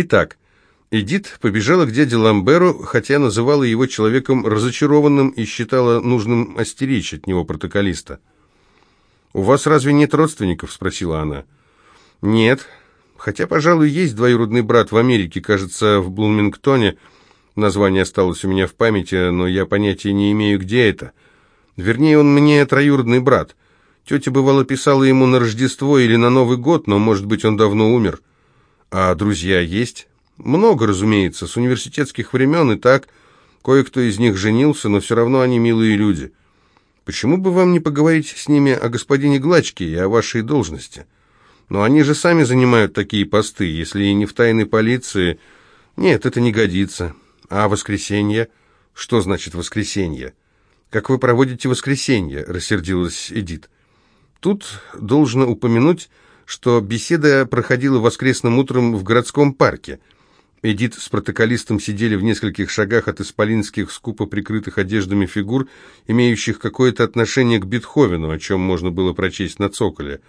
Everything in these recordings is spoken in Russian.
Итак, Эдит побежала к дяде Ламберу, хотя называла его человеком разочарованным и считала нужным остеречь от него протоколиста. «У вас разве нет родственников?» – спросила она. «Нет. Хотя, пожалуй, есть двоюродный брат в Америке, кажется, в Блумингтоне. Название осталось у меня в памяти, но я понятия не имею, где это. Вернее, он мне троюродный брат. Тетя, бывало, писала ему на Рождество или на Новый год, но, может быть, он давно умер. А друзья есть?» «Много, разумеется, с университетских времен и так. Кое-кто из них женился, но все равно они милые люди». Почему бы вам не поговорить с ними о господине Глачке и о вашей должности? Но они же сами занимают такие посты, если и не в тайной полиции. Нет, это не годится. А воскресенье? Что значит воскресенье? Как вы проводите воскресенье? Рассердилась Эдит. Тут должно упомянуть, что беседа проходила воскресным утром в городском парке – Эдит с протоколистом сидели в нескольких шагах от исполинских, скупо прикрытых одеждами фигур, имеющих какое-то отношение к Бетховену, о чем можно было прочесть на цоколе.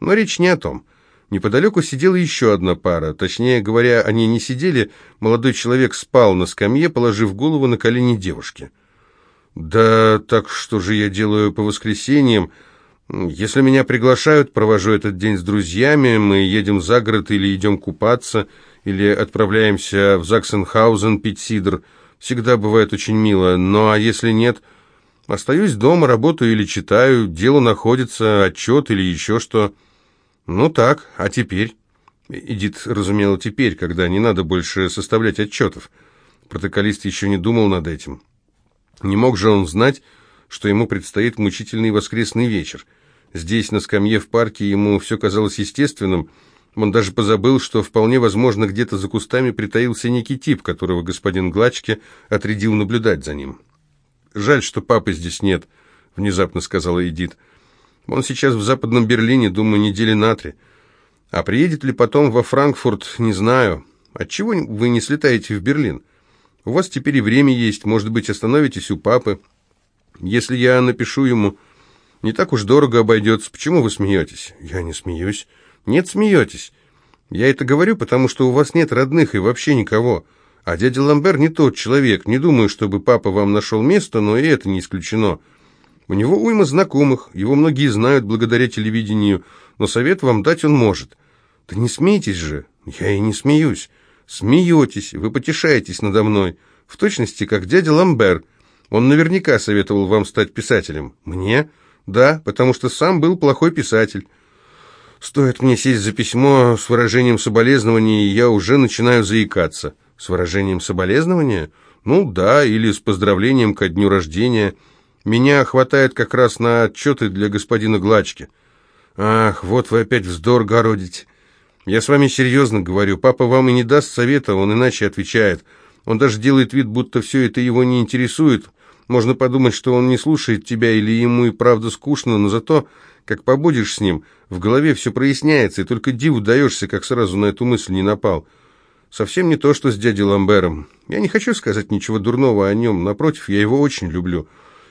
Но речь не о том. Неподалеку сидела еще одна пара. Точнее говоря, они не сидели, молодой человек спал на скамье, положив голову на колени девушки. «Да так что же я делаю по воскресеньям? Если меня приглашают, провожу этот день с друзьями, мы едем за город или идем купаться» или отправляемся в Заксенхаузен пить сидр. Всегда бывает очень мило. Ну а если нет, остаюсь дома, работаю или читаю, дело находится, отчет или еще что. Ну так, а теперь? Эдит разумела теперь, когда не надо больше составлять отчетов. Протоколист еще не думал над этим. Не мог же он знать, что ему предстоит мучительный воскресный вечер. Здесь, на скамье в парке, ему все казалось естественным – он даже позабыл, что вполне возможно где-то за кустами притаился некий тип, которого господин Глачке отрядил наблюдать за ним. «Жаль, что папы здесь нет», — внезапно сказала Эдит. «Он сейчас в Западном Берлине, думаю, недели на три. А приедет ли потом во Франкфурт, не знаю. Отчего вы не слетаете в Берлин? У вас теперь и время есть, может быть, остановитесь у папы. Если я напишу ему, не так уж дорого обойдется. Почему вы смеетесь?» «Я не смеюсь». «Нет, смеетесь. Я это говорю, потому что у вас нет родных и вообще никого. А дядя Ламбер не тот человек. Не думаю, чтобы папа вам нашел место, но и это не исключено. У него уйма знакомых, его многие знают благодаря телевидению, но совет вам дать он может. Да не смейтесь же. Я и не смеюсь. Смеетесь, вы потешаетесь надо мной. В точности, как дядя Ламбер. Он наверняка советовал вам стать писателем. Мне? Да, потому что сам был плохой писатель. Стоит мне сесть за письмо с выражением соболезнования, и я уже начинаю заикаться. С выражением соболезнования? Ну да, или с поздравлением ко дню рождения. Меня хватает как раз на отчеты для господина Глачки. Ах, вот вы опять вздор городите. Я с вами серьезно говорю, папа вам и не даст совета, он иначе отвечает. Он даже делает вид, будто все это его не интересует. Можно подумать, что он не слушает тебя или ему и правда скучно, но зато как побудешь с ним, в голове все проясняется, и только диву даешься, как сразу на эту мысль не напал. Совсем не то, что с дядей Ламбером. Я не хочу сказать ничего дурного о нем, напротив, я его очень люблю.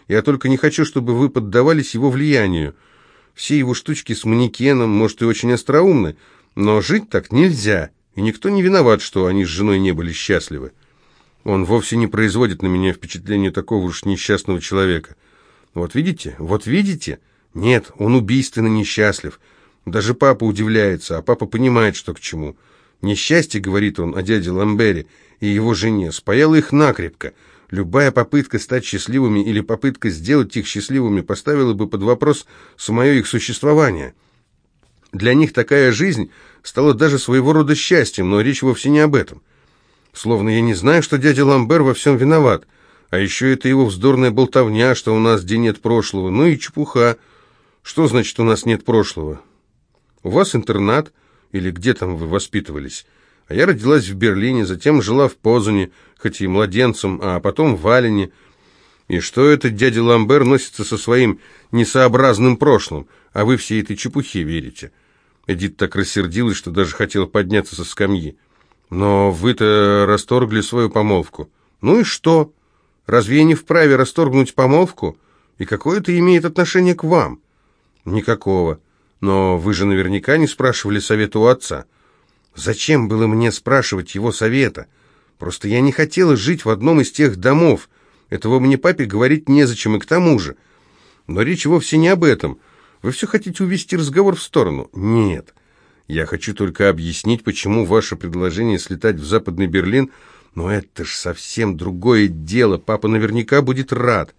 Я только не хочу, чтобы вы поддавались его влиянию. Все его штучки с манекеном, может, и очень остроумны, но жить так нельзя, и никто не виноват, что они с женой не были счастливы. Он вовсе не производит на меня впечатление такого уж несчастного человека. Вот видите, вот видите... Нет, он убийственно несчастлив. Даже папа удивляется, а папа понимает, что к чему. Несчастье, говорит он о дяде Ламбере и его жене, спаяло их накрепко. Любая попытка стать счастливыми или попытка сделать их счастливыми поставила бы под вопрос самое их существование. Для них такая жизнь стала даже своего рода счастьем, но речь вовсе не об этом. Словно я не знаю, что дядя Ламбер во всем виноват. А еще это его вздорная болтовня, что у нас день нет прошлого. Ну и чепуха. Что значит, у нас нет прошлого? У вас интернат, или где там вы воспитывались? А я родилась в Берлине, затем жила в Позуне, хоть и младенцем, а потом в Алине. И что этот дядя Ламбер носится со своим несообразным прошлым, а вы всей этой чепухе верите? Эдит так рассердилась, что даже хотела подняться со скамьи. Но вы-то расторгли свою помолвку. Ну и что? Разве я не вправе расторгнуть помолвку? И какое это имеет отношение к вам? «Никакого. Но вы же наверняка не спрашивали совета у отца. Зачем было мне спрашивать его совета? Просто я не хотела жить в одном из тех домов. Этого мне папе говорить незачем, и к тому же. Но речь вовсе не об этом. Вы все хотите увести разговор в сторону? Нет. Я хочу только объяснить, почему ваше предложение слетать в Западный Берлин... Но это ж совсем другое дело. Папа наверняка будет рад.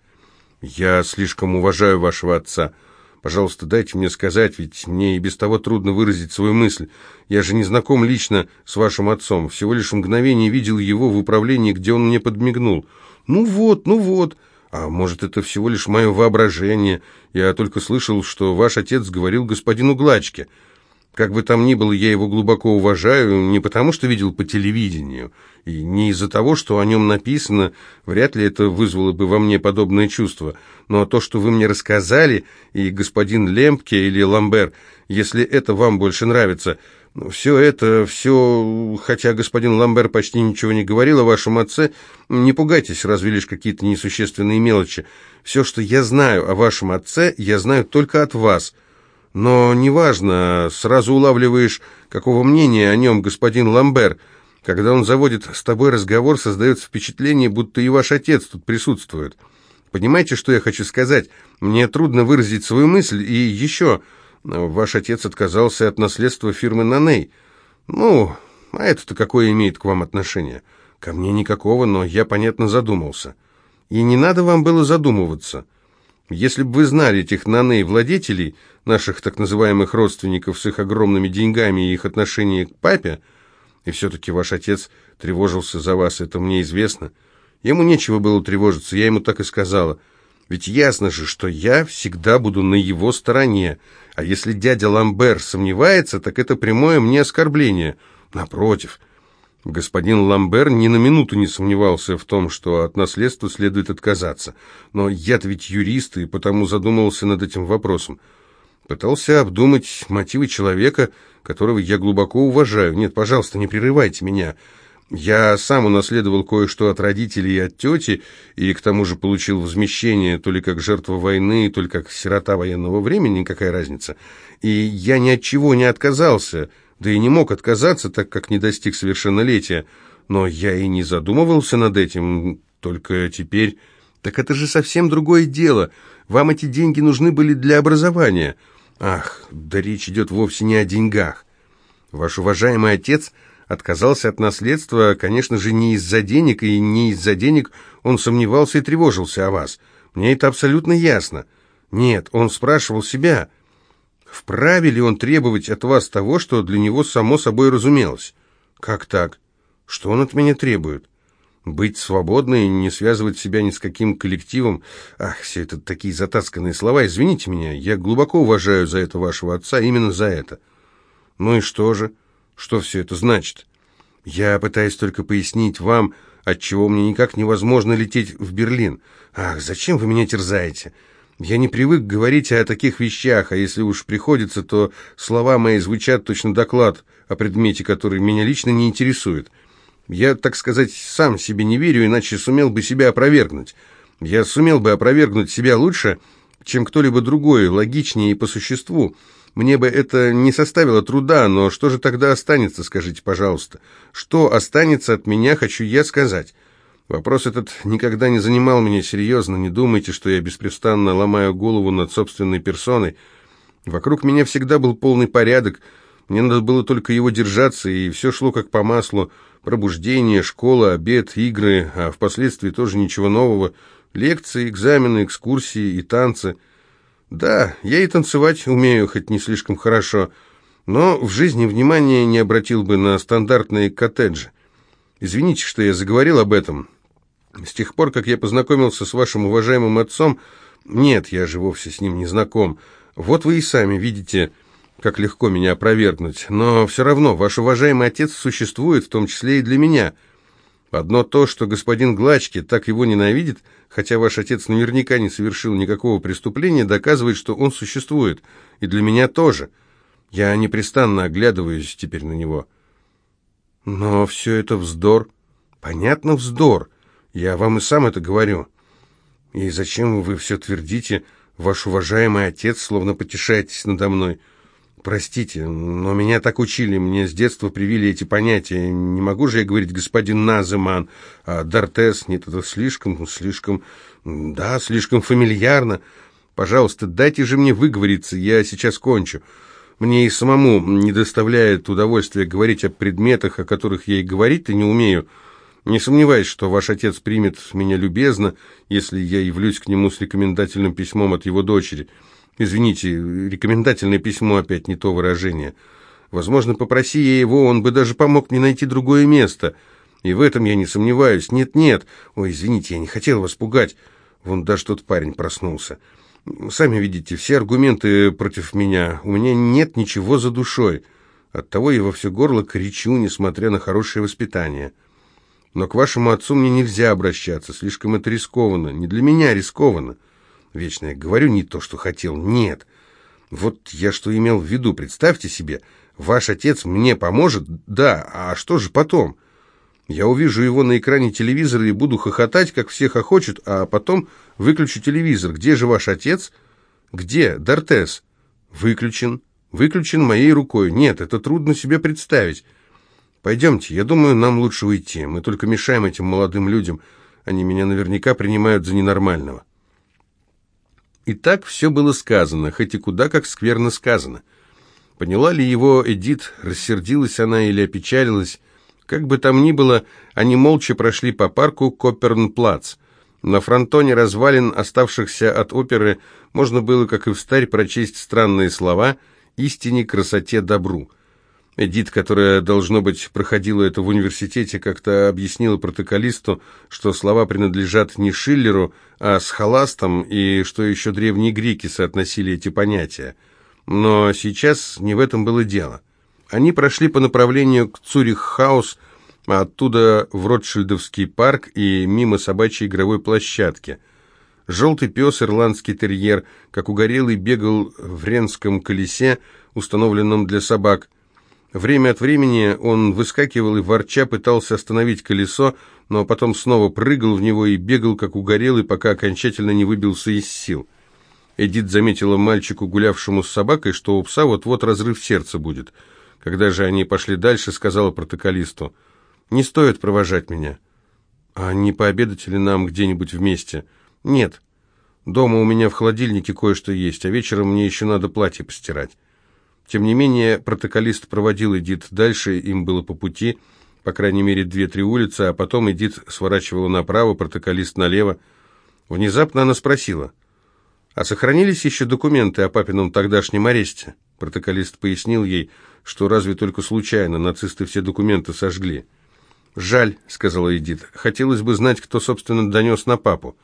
Я слишком уважаю вашего отца. Пожалуйста, дайте мне сказать, ведь мне и без того трудно выразить свою мысль. Я же не знаком лично с вашим отцом. Всего лишь мгновение видел его в управлении, где он мне подмигнул. Ну вот, ну вот. А может, это всего лишь мое воображение. Я только слышал, что ваш отец говорил господину Глачке. Как бы там ни было, я его глубоко уважаю, не потому что видел по телевидению, и не из-за того, что о нем написано, вряд ли это вызвало бы во мне подобное чувство, но то, что вы мне рассказали, и господин Лемпке или Ламбер, если это вам больше нравится, все это, все, хотя господин Ламбер почти ничего не говорил о вашем отце, не пугайтесь, разве лишь какие-то несущественные мелочи. Все, что я знаю о вашем отце, я знаю только от вас». Но неважно, сразу улавливаешь, какого мнения о нем господин Ламбер. Когда он заводит с тобой разговор, создается впечатление, будто и ваш отец тут присутствует. Понимаете, что я хочу сказать? Мне трудно выразить свою мысль, и еще, ваш отец отказался от наследства фирмы «Наней». Ну, а это-то какое имеет к вам отношение? Ко мне никакого, но я, понятно, задумался. И не надо вам было задумываться. Если бы вы знали этих наней-владетелей, наших так называемых родственников с их огромными деньгами и их отношение к папе, и все-таки ваш отец тревожился за вас, это мне известно. Ему нечего было тревожиться, я ему так и сказала. Ведь ясно же, что я всегда буду на его стороне, а если дядя Ламбер сомневается, так это прямое мне оскорбление. Напротив, Господин Ламбер ни на минуту не сомневался в том, что от наследства следует отказаться. Но я-то ведь юрист, и потому задумался над этим вопросом. Пытался обдумать мотивы человека, которого я глубоко уважаю. Нет, пожалуйста, не прерывайте меня. Я сам унаследовал кое-что от родителей и от тети, и к тому же получил возмещение то ли как жертва войны, то ли как сирота военного времени, какая разница. И я ни от чего не отказался» да и не мог отказаться, так как не достиг совершеннолетия. Но я и не задумывался над этим, только теперь... Так это же совсем другое дело. Вам эти деньги нужны были для образования. Ах, да речь идет вовсе не о деньгах. Ваш уважаемый отец отказался от наследства, конечно же, не из-за денег, и не из-за денег он сомневался и тревожился о вас. Мне это абсолютно ясно. Нет, он спрашивал себя, Вправе ли он требовать от вас того, что для него само собой разумелось? Как так? Что он от меня требует? Быть свободной, не связывать себя ни с каким коллективом. Ах, все это такие затасканные слова. Извините меня, я глубоко уважаю за это вашего отца, именно за это. Ну и что же? Что все это значит? Я пытаюсь только пояснить вам, отчего мне никак невозможно лететь в Берлин. Ах, зачем вы меня терзаете? Я не привык говорить о таких вещах, а если уж приходится, то слова мои звучат точно доклад о предмете, который меня лично не интересует. Я, так сказать, сам себе не верю, иначе сумел бы себя опровергнуть. Я сумел бы опровергнуть себя лучше, чем кто-либо другой, логичнее и по существу. Мне бы это не составило труда, но что же тогда останется, скажите, пожалуйста? Что останется от меня, хочу я сказать. Вопрос этот никогда не занимал меня серьезно. Не думайте, что я беспрестанно ломаю голову над собственной персоной. Вокруг меня всегда был полный порядок. Мне надо было только его держаться, и все шло как по маслу. Пробуждение, школа, обед, игры, а впоследствии тоже ничего нового. Лекции, экзамены, экскурсии и танцы. Да, я и танцевать умею, хоть не слишком хорошо, но в жизни внимания не обратил бы на стандартные коттеджи. Извините, что я заговорил об этом. С тех пор, как я познакомился с вашим уважаемым отцом... Нет, я же вовсе с ним не знаком. Вот вы и сами видите, как легко меня опровергнуть. Но все равно, ваш уважаемый отец существует, в том числе и для меня. Одно то, что господин Глачки так его ненавидит, хотя ваш отец наверняка не совершил никакого преступления, доказывает, что он существует. И для меня тоже. Я непрестанно оглядываюсь теперь на него. Но все это вздор. Понятно, вздор. Я вам и сам это говорю. И зачем вы все твердите, ваш уважаемый отец, словно потешаетесь надо мной? простите, но меня так учили, мне с детства привили эти понятия. Не могу же я говорить господин Наземан, а Дортес, нет, это слишком, слишком, да, слишком фамильярно. Пожалуйста, дайте же мне выговориться, я сейчас кончу. Мне и самому не доставляет удовольствия говорить о предметах, о которых я и говорить-то не умею. Не сомневаюсь, что ваш отец примет меня любезно, если я явлюсь к нему с рекомендательным письмом от его дочери. Извините, рекомендательное письмо опять не то выражение. Возможно, попроси я его, он бы даже помог мне найти другое место. И в этом я не сомневаюсь. Нет-нет. Ой, извините, я не хотел вас пугать. Вон даже тот парень проснулся. Сами видите, все аргументы против меня. У меня нет ничего за душой. Оттого я во все горло кричу, несмотря на хорошее воспитание. Но к вашему отцу мне нельзя обращаться, слишком это рискованно. Не для меня рискованно. Вечно я говорю не то, что хотел. Нет. Вот я что имел в виду. Представьте себе, ваш отец мне поможет? Да. А что же потом? Я увижу его на экране телевизора и буду хохотать, как все хохочут, а потом выключу телевизор. Где же ваш отец? Где? Дортес. Выключен. Выключен моей рукой. Нет, это трудно себе представить. Пойдемте, я думаю, нам лучше уйти. Мы только мешаем этим молодым людям. Они меня наверняка принимают за ненормального. И так все было сказано, хоть и куда как скверно сказано. Поняла ли его Эдит, рассердилась она или опечалилась? Как бы там ни было, они молча прошли по парку Коппернплац. На фронтоне развалин, оставшихся от оперы, можно было, как и в старь, прочесть странные слова «истине, красоте, добру». Эдит, которая, должно быть, проходила это в университете, как-то объяснила протоколисту, что слова принадлежат не Шиллеру, а Схоластам, и что еще древние греки соотносили эти понятия. Но сейчас не в этом было дело. Они прошли по направлению к Цюрих-хаус, а оттуда в Ротшильдовский парк и мимо собачьей игровой площадки. Желтый пес, ирландский терьер, как угорелый, бегал в ренском колесе, установленном для собак – Время от времени он выскакивал и ворча пытался остановить колесо, но потом снова прыгал в него и бегал, как угорелый, пока окончательно не выбился из сил. Эдит заметила мальчику, гулявшему с собакой, что у пса вот-вот разрыв сердца будет. Когда же они пошли дальше, сказала протоколисту, «Не стоит провожать меня». «А не пообедать ли нам где-нибудь вместе?» «Нет. Дома у меня в холодильнике кое-что есть, а вечером мне еще надо платье постирать». Тем не менее, протоколист проводил Эдит дальше, им было по пути, по крайней мере, две-три улицы, а потом Эдит сворачивала направо, протоколист налево. Внезапно она спросила, «А сохранились еще документы о папином тогдашнем аресте?» Протоколист пояснил ей, что разве только случайно нацисты все документы сожгли. «Жаль», — сказала Эдит, — «хотелось бы знать, кто, собственно, донес на папу».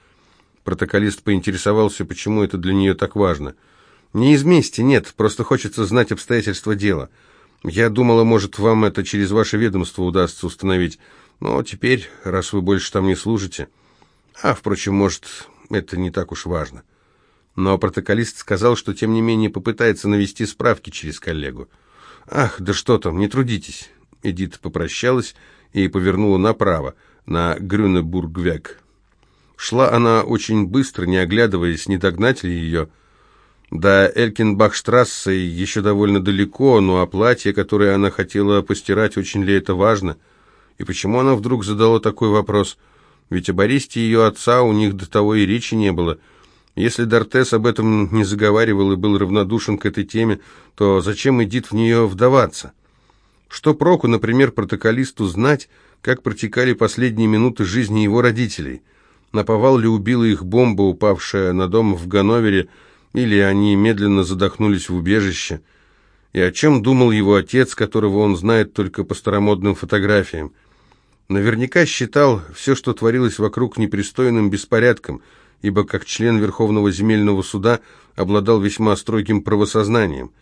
Протоколист поинтересовался, почему это для нее так важно — «Не из мести, нет, просто хочется знать обстоятельства дела. Я думала, может, вам это через ваше ведомство удастся установить, но теперь, раз вы больше там не служите... А, впрочем, может, это не так уж важно». Но протоколист сказал, что тем не менее попытается навести справки через коллегу. «Ах, да что там, не трудитесь». Эдит попрощалась и повернула направо, на Грюнебургвек. Шла она очень быстро, не оглядываясь, не догнать ли ее... До Элькинбахштрассе еще довольно далеко, но о платье, которое она хотела постирать, очень ли это важно? И почему она вдруг задала такой вопрос? Ведь об аресте ее отца у них до того и речи не было. Если Дортес об этом не заговаривал и был равнодушен к этой теме, то зачем Эдит в нее вдаваться? Что проку, например, протоколисту знать, как протекали последние минуты жизни его родителей? Наповал ли убила их бомба, упавшая на дом в Ганновере, или они медленно задохнулись в убежище. И о чем думал его отец, которого он знает только по старомодным фотографиям? Наверняка считал все, что творилось вокруг, непристойным беспорядком, ибо как член Верховного земельного суда обладал весьма строгим правосознанием.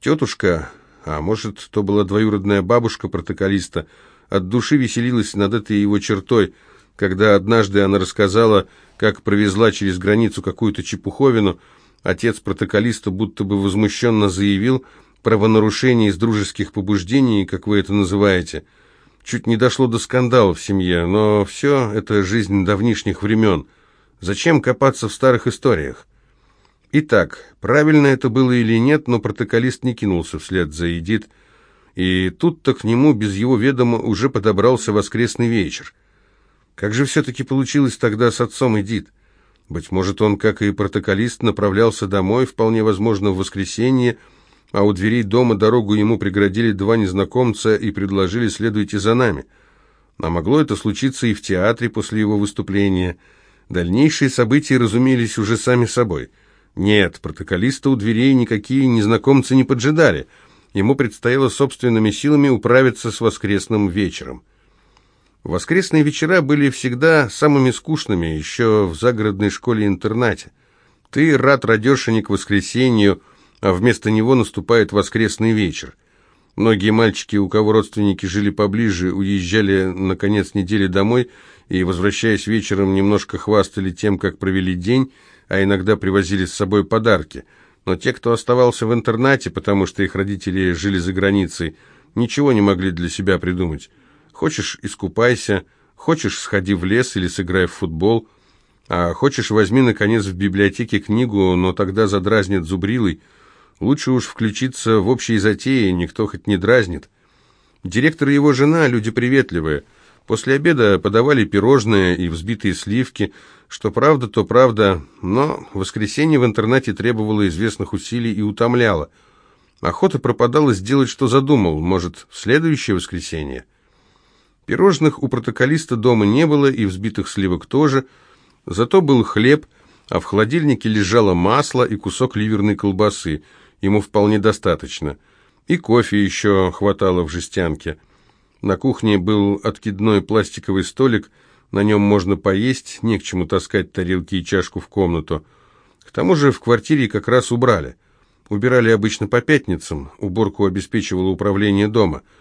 Тетушка, а может, то была двоюродная бабушка протоколиста, от души веселилась над этой его чертой, когда однажды она рассказала, как провезла через границу какую-то чепуховину, Отец протоколиста будто бы возмущенно заявил правонарушение из дружеских побуждений, как вы это называете. Чуть не дошло до скандала в семье, но все это жизнь давнишних времен. Зачем копаться в старых историях? Итак, правильно это было или нет, но протоколист не кинулся вслед за Эдит, и тут-то к нему без его ведома уже подобрался воскресный вечер. Как же все-таки получилось тогда с отцом Эдит? Быть может, он, как и протоколист, направлялся домой, вполне возможно, в воскресенье, а у дверей дома дорогу ему преградили два незнакомца и предложили «следуйте за нами». А могло это случиться и в театре после его выступления. Дальнейшие события разумелись уже сами собой. Нет, протоколиста у дверей никакие незнакомцы не поджидали. Ему предстояло собственными силами управиться с воскресным вечером. Воскресные вечера были всегда самыми скучными, еще в загородной школе-интернате. Ты рад радешенек воскресенью, а вместо него наступает воскресный вечер. Многие мальчики, у кого родственники жили поближе, уезжали на конец недели домой и, возвращаясь вечером, немножко хвастали тем, как провели день, а иногда привозили с собой подарки. Но те, кто оставался в интернате, потому что их родители жили за границей, ничего не могли для себя придумать. Хочешь – искупайся, хочешь – сходи в лес или сыграй в футбол, а хочешь – возьми, наконец, в библиотеке книгу, но тогда задразнят зубрилой. Лучше уж включиться в общие затеи, никто хоть не дразнит. Директор и его жена – люди приветливые. После обеда подавали пирожные и взбитые сливки, что правда, то правда, но воскресенье в интернате требовало известных усилий и утомляло. Охота пропадала сделать, что задумал, может, в следующее воскресенье – Пирожных у протоколиста дома не было, и взбитых сливок тоже, зато был хлеб, а в холодильнике лежало масло и кусок ливерной колбасы, ему вполне достаточно. И кофе еще хватало в жестянке. На кухне был откидной пластиковый столик, на нем можно поесть, не к чему таскать тарелки и чашку в комнату. К тому же в квартире как раз убрали. Убирали обычно по пятницам, уборку обеспечивало управление дома –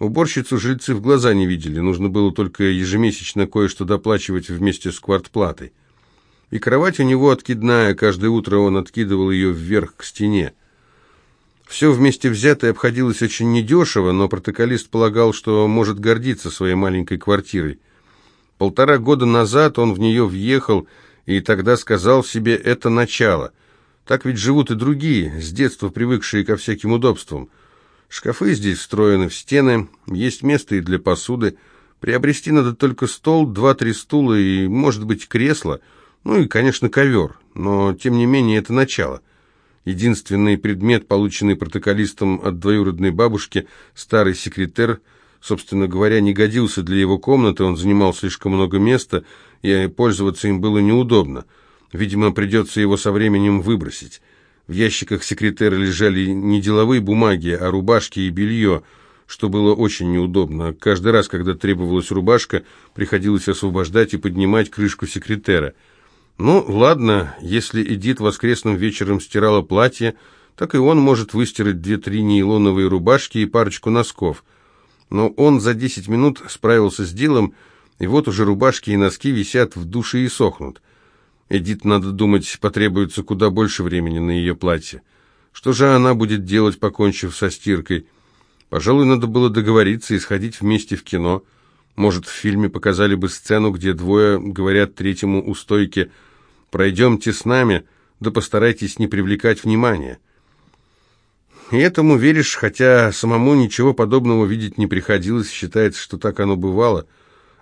Уборщицу жильцы в глаза не видели, нужно было только ежемесячно кое-что доплачивать вместе с квартплатой. И кровать у него откидная, каждое утро он откидывал ее вверх к стене. Все вместе взятое обходилось очень недешево, но протоколист полагал, что может гордиться своей маленькой квартирой. Полтора года назад он в нее въехал и тогда сказал себе «это начало». Так ведь живут и другие, с детства привыкшие ко всяким удобствам – Шкафы здесь встроены в стены, есть место и для посуды. Приобрести надо только стол, два-три стула и, может быть, кресло, ну и, конечно, ковер, но, тем не менее, это начало. Единственный предмет, полученный протоколистом от двоюродной бабушки, старый секретер, собственно говоря, не годился для его комнаты, он занимал слишком много места, и пользоваться им было неудобно. Видимо, придется его со временем выбросить. В ящиках секретаря лежали не деловые бумаги, а рубашки и белье, что было очень неудобно. Каждый раз, когда требовалась рубашка, приходилось освобождать и поднимать крышку секретера. Ну, ладно, если Эдит воскресным вечером стирала платье, так и он может выстирать две-три нейлоновые рубашки и парочку носков. Но он за десять минут справился с делом, и вот уже рубашки и носки висят в душе и сохнут. Эдит, надо думать, потребуется куда больше времени на ее платье. Что же она будет делать, покончив со стиркой? Пожалуй, надо было договориться и сходить вместе в кино. Может, в фильме показали бы сцену, где двое говорят третьему у стойки «Пройдемте с нами, да постарайтесь не привлекать внимания». И этому веришь, хотя самому ничего подобного видеть не приходилось, считается, что так оно бывало.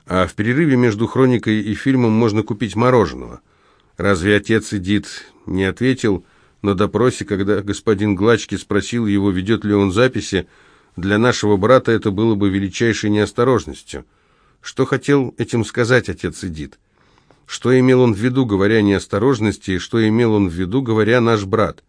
А в перерыве между хроникой и фильмом можно купить мороженого – Разве отец Эдит не ответил на допросе, когда господин Глачки спросил его, ведет ли он записи? Для нашего брата это было бы величайшей неосторожностью. Что хотел этим сказать отец Эдит? Что имел он в виду, говоря неосторожности, и что имел он в виду, говоря наш брат?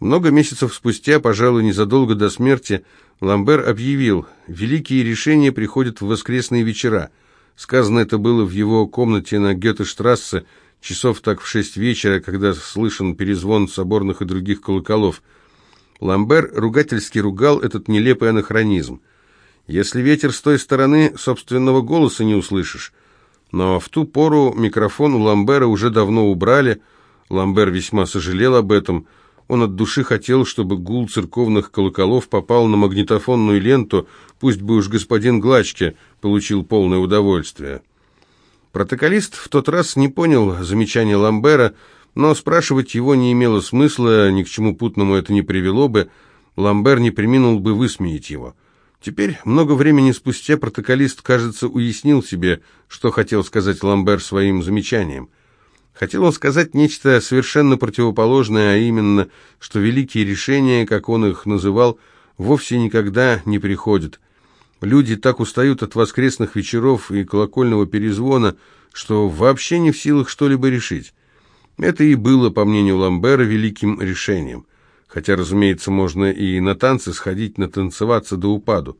Много месяцев спустя, пожалуй, незадолго до смерти, Ламбер объявил, великие решения приходят в воскресные вечера. Сказано это было в его комнате на Гёте-штрассе, часов так в шесть вечера, когда слышен перезвон соборных и других колоколов. Ламбер ругательски ругал этот нелепый анахронизм. Если ветер с той стороны, собственного голоса не услышишь. Но в ту пору микрофон у Ламбера уже давно убрали. Ламбер весьма сожалел об этом. Он от души хотел, чтобы гул церковных колоколов попал на магнитофонную ленту, пусть бы уж господин Глачке получил полное удовольствие. Протоколист в тот раз не понял замечания Ламбера, Но спрашивать его не имело смысла, ни к чему путному это не привело бы, Ламбер не приминул бы высмеять его. Теперь, много времени спустя, протоколист, кажется, уяснил себе, что хотел сказать Ламбер своим замечанием. Хотел он сказать нечто совершенно противоположное, а именно, что великие решения, как он их называл, вовсе никогда не приходят. Люди так устают от воскресных вечеров и колокольного перезвона, что вообще не в силах что-либо решить. Это и было, по мнению Ламбера, великим решением. Хотя, разумеется, можно и на танцы сходить, натанцеваться до упаду.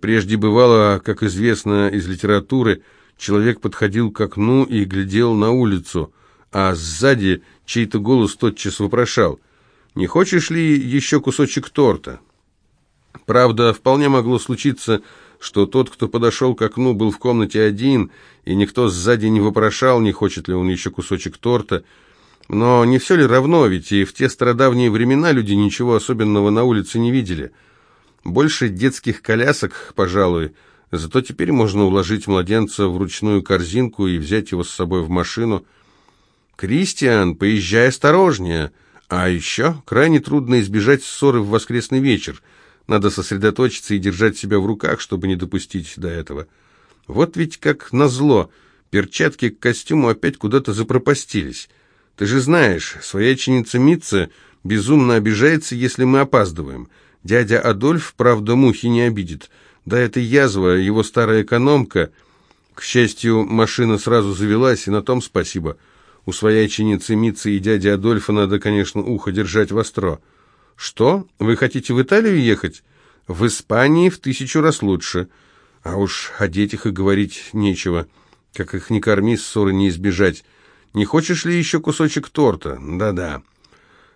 Прежде бывало, как известно из литературы, человек подходил к окну и глядел на улицу, а сзади чей-то голос тотчас вопрошал, «Не хочешь ли еще кусочек торта?» Правда, вполне могло случиться, что тот, кто подошел к окну, был в комнате один, и никто сзади не вопрошал, не хочет ли он еще кусочек торта. Но не все ли равно, ведь и в те стародавние времена люди ничего особенного на улице не видели. Больше детских колясок, пожалуй, зато теперь можно уложить младенца в ручную корзинку и взять его с собой в машину. «Кристиан, поезжай осторожнее!» А еще крайне трудно избежать ссоры в воскресный вечер – надо сосредоточиться и держать себя в руках, чтобы не допустить до этого. Вот ведь как назло, перчатки к костюму опять куда-то запропастились. Ты же знаешь, свояченица Митца безумно обижается, если мы опаздываем. Дядя Адольф, правда, мухи не обидит. Да это язва, его старая экономка. К счастью, машина сразу завелась, и на том спасибо. У свояченицы Митцы и дяди Адольфа надо, конечно, ухо держать востро. «Что? Вы хотите в Италию ехать?» «В Испании в тысячу раз лучше. А уж о детях и говорить нечего. Как их не корми, ссоры не избежать. Не хочешь ли еще кусочек торта? Да-да».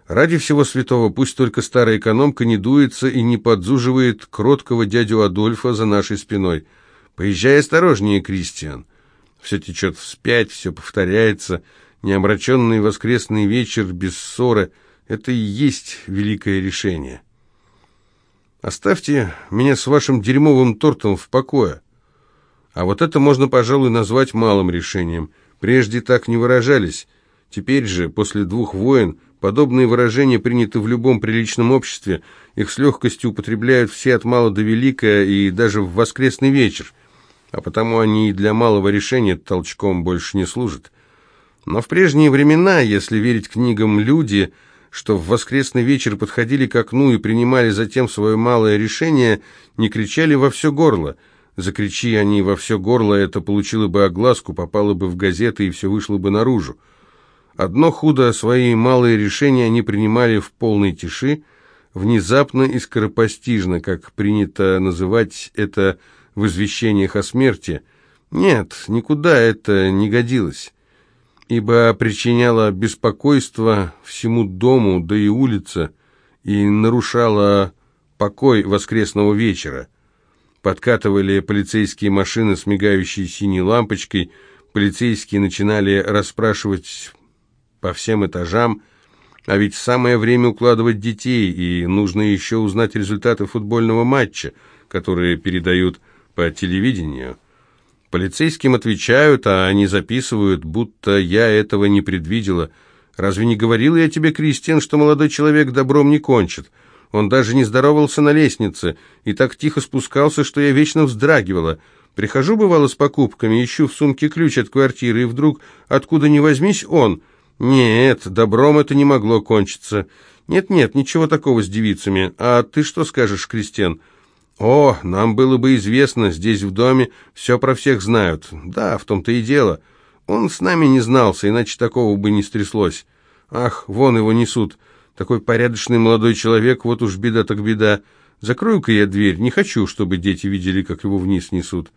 Ради всего святого, пусть только старая экономка не дуется и не подзуживает кроткого дядю Адольфа за нашей спиной. Поезжай осторожнее, Кристиан. Все течет вспять, все повторяется. Неомраченный воскресный вечер без ссоры — это и есть великое решение. Оставьте меня с вашим дерьмовым тортом в покое. А вот это можно, пожалуй, назвать малым решением. Прежде так не выражались. Теперь же, после двух войн, подобные выражения приняты в любом приличном обществе. Их с легкостью употребляют все от мала до велика и даже в воскресный вечер. А потому они и для малого решения толчком больше не служат. Но в прежние времена, если верить книгам «Люди», что в воскресный вечер подходили к окну и принимали затем свое малое решение, не кричали во все горло. Закричи они во все горло, это получило бы огласку, попало бы в газеты и все вышло бы наружу. Одно худо, свои малые решения они принимали в полной тиши, внезапно и скоропостижно, как принято называть это в извещениях о смерти. Нет, никуда это не годилось ибо причиняла беспокойство всему дому, да и улице, и нарушала покой воскресного вечера. Подкатывали полицейские машины с мигающей синей лампочкой, полицейские начинали расспрашивать по всем этажам, а ведь самое время укладывать детей, и нужно еще узнать результаты футбольного матча, которые передают по телевидению. Полицейским отвечают, а они записывают, будто я этого не предвидела. Разве не говорил я тебе, Кристиан, что молодой человек добром не кончит? Он даже не здоровался на лестнице и так тихо спускался, что я вечно вздрагивала. Прихожу, бывало, с покупками, ищу в сумке ключ от квартиры, и вдруг, откуда ни возьмись, он... Нет, добром это не могло кончиться. Нет-нет, ничего такого с девицами. А ты что скажешь, Кристиан?» «О, нам было бы известно, здесь в доме все про всех знают. Да, в том-то и дело. Он с нами не знался, иначе такого бы не стряслось. Ах, вон его несут. Такой порядочный молодой человек, вот уж беда так беда. Закрою-ка я дверь, не хочу, чтобы дети видели, как его вниз несут.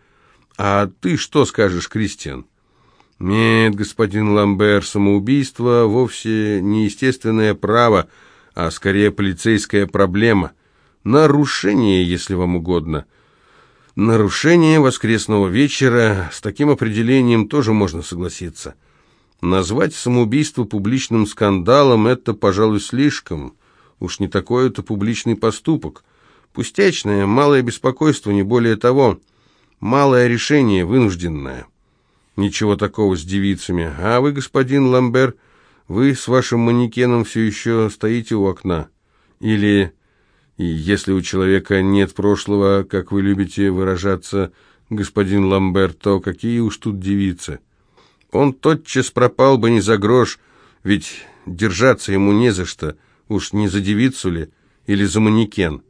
А ты что скажешь, Кристиан?» «Нет, господин Ламбер, самоубийство вовсе не естественное право, а скорее полицейская проблема». Нарушение, если вам угодно. Нарушение воскресного вечера, с таким определением тоже можно согласиться. Назвать самоубийство публичным скандалом – это, пожалуй, слишком. Уж не такой это публичный поступок. Пустячное, малое беспокойство, не более того. Малое решение, вынужденное. Ничего такого с девицами. А вы, господин Ламбер, Вы с вашим манекеном все еще стоите у окна? Или, если у человека нет прошлого, как вы любите выражаться, господин Ламбер, то какие уж тут девицы? Он тотчас пропал бы не за грош, ведь держаться ему не за что, уж не за девицу ли, или за манекен.